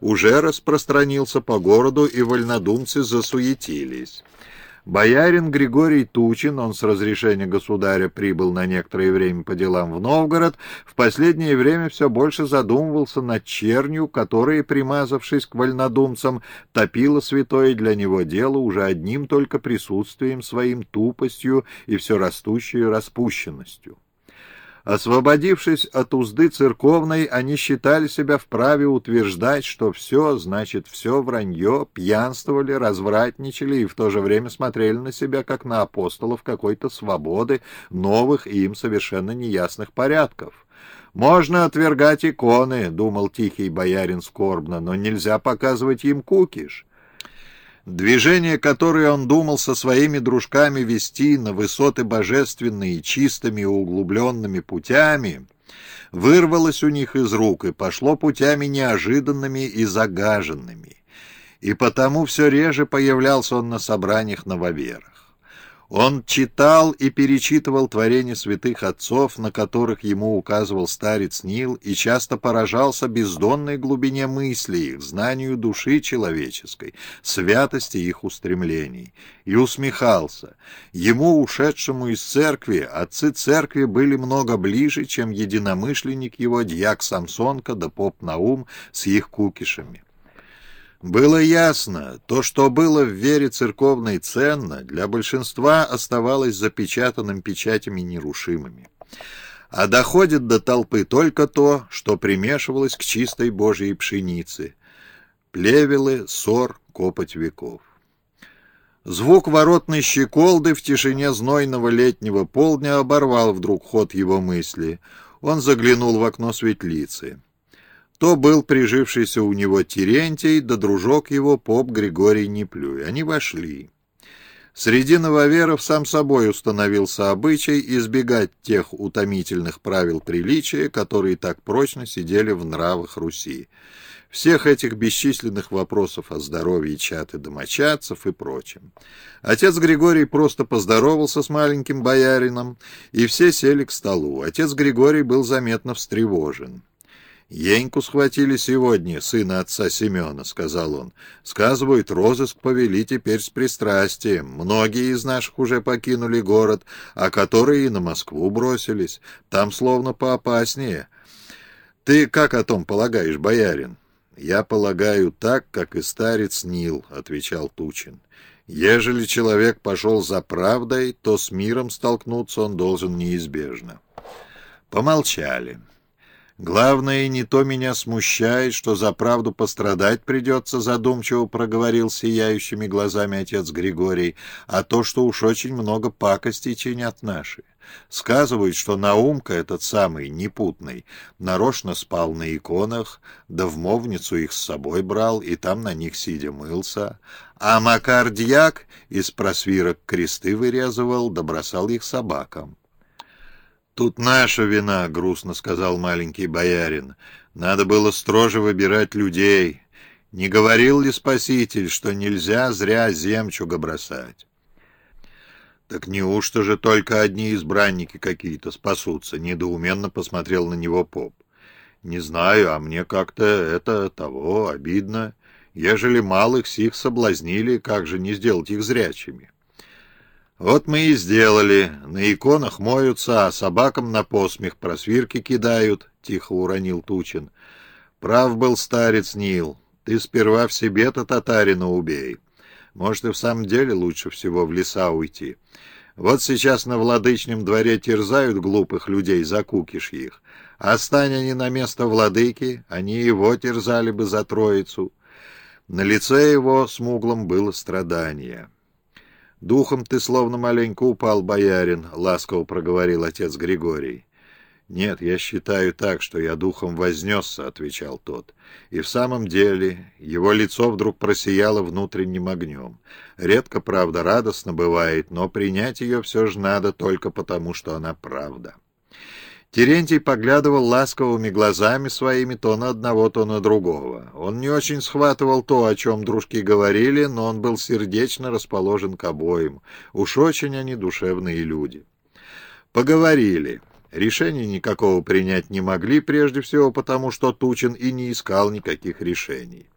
уже распространился по городу, и вольнодумцы засуетились. Боярин Григорий Тучин, он с разрешения государя прибыл на некоторое время по делам в Новгород, в последнее время все больше задумывался над чернью, которая, примазавшись к вольнодумцам, топила святое для него дело уже одним только присутствием своим тупостью и все растущей распущенностью. Освободившись от узды церковной, они считали себя вправе утверждать, что все, значит, все вранье, пьянствовали, развратничали и в то же время смотрели на себя, как на апостолов какой-то свободы, новых и им совершенно неясных порядков. «Можно отвергать иконы», — думал тихий боярин скорбно, — «но нельзя показывать им кукиш». Движение, которое он думал со своими дружками вести на высоты божественные, чистыми и углубленными путями, вырвалось у них из рук и пошло путями неожиданными и загаженными. И потому все реже появлялся он на собраниях нововерах. Он читал и перечитывал творения святых отцов, на которых ему указывал старец Нил, и часто поражался бездонной глубине мысли их, знанию души человеческой, святости их устремлений, и усмехался. Ему, ушедшему из церкви, отцы церкви были много ближе, чем единомышленник его, дьяк Самсонка да поп Наум с их кукишами. Было ясно, то, что было в вере церковной ценно, для большинства оставалось запечатанным печатями нерушимыми. А доходит до толпы только то, что примешивалось к чистой Божьей пшенице. Плевелы, сор, копоть веков. Звук воротной щеколды в тишине знойного летнего полдня оборвал вдруг ход его мысли. Он заглянул в окно светлицы то был прижившийся у него Терентий, да дружок его поп Григорий Неплюй. Они вошли. Среди нововеров сам собой установился обычай избегать тех утомительных правил приличия, которые так прочно сидели в нравах Руси. Всех этих бесчисленных вопросов о здоровье чат и домочадцев и прочем. Отец Григорий просто поздоровался с маленьким боярином, и все сели к столу. Отец Григорий был заметно встревожен. «Еньку схватили сегодня, сына отца Семена», — сказал он. «Сказывают, розыск повели теперь с пристрастием. Многие из наших уже покинули город, а которые и на Москву бросились. Там словно поопаснее. Ты как о том полагаешь, боярин?» «Я полагаю так, как и старец Нил», — отвечал Тучин. «Ежели человек пошел за правдой, то с миром столкнуться он должен неизбежно». Помолчали. Главное, не то меня смущает, что за правду пострадать придется, задумчиво проговорил сияющими глазами отец Григорий, а то, что уж очень много пакостей чинят наши. Сказывают, что Наумка этот самый, непутный, нарочно спал на иконах, да в мовницу их с собой брал, и там на них сидя мылся. А Макар Дьяк из просвирок кресты вырезывал, да их собакам. «Тут наша вина», — грустно сказал маленький боярин. «Надо было строже выбирать людей. Не говорил ли Спаситель, что нельзя зря земчуга бросать?» «Так неужто же только одни избранники какие-то спасутся?» — недоуменно посмотрел на него поп. «Не знаю, а мне как-то это того обидно. Ежели малых сих соблазнили, как же не сделать их зрячими?» Вот мы и сделали. На иконах моются, а собакам на посмех просвирки кидают, — тихо уронил Тучин. Прав был старец Нил. Ты сперва в себе-то татарина убей. Может, и в самом деле лучше всего в леса уйти. Вот сейчас на владычном дворе терзают глупых людей, закукишь их. А стань они на место владыки, они его терзали бы за троицу. На лице его смуглом было страдание. «Духом ты словно маленько упал, боярин», — ласково проговорил отец Григорий. «Нет, я считаю так, что я духом вознесся», — отвечал тот. И в самом деле его лицо вдруг просияло внутренним огнем. Редко, правда, радостно бывает, но принять ее все же надо только потому, что она правда. Терентий поглядывал ласковыми глазами своими то на одного, то на другого. Он не очень схватывал то, о чем дружки говорили, но он был сердечно расположен к обоим. Уж очень они душевные люди. Поговорили. Решения никакого принять не могли, прежде всего потому, что Тучин и не искал никаких решений.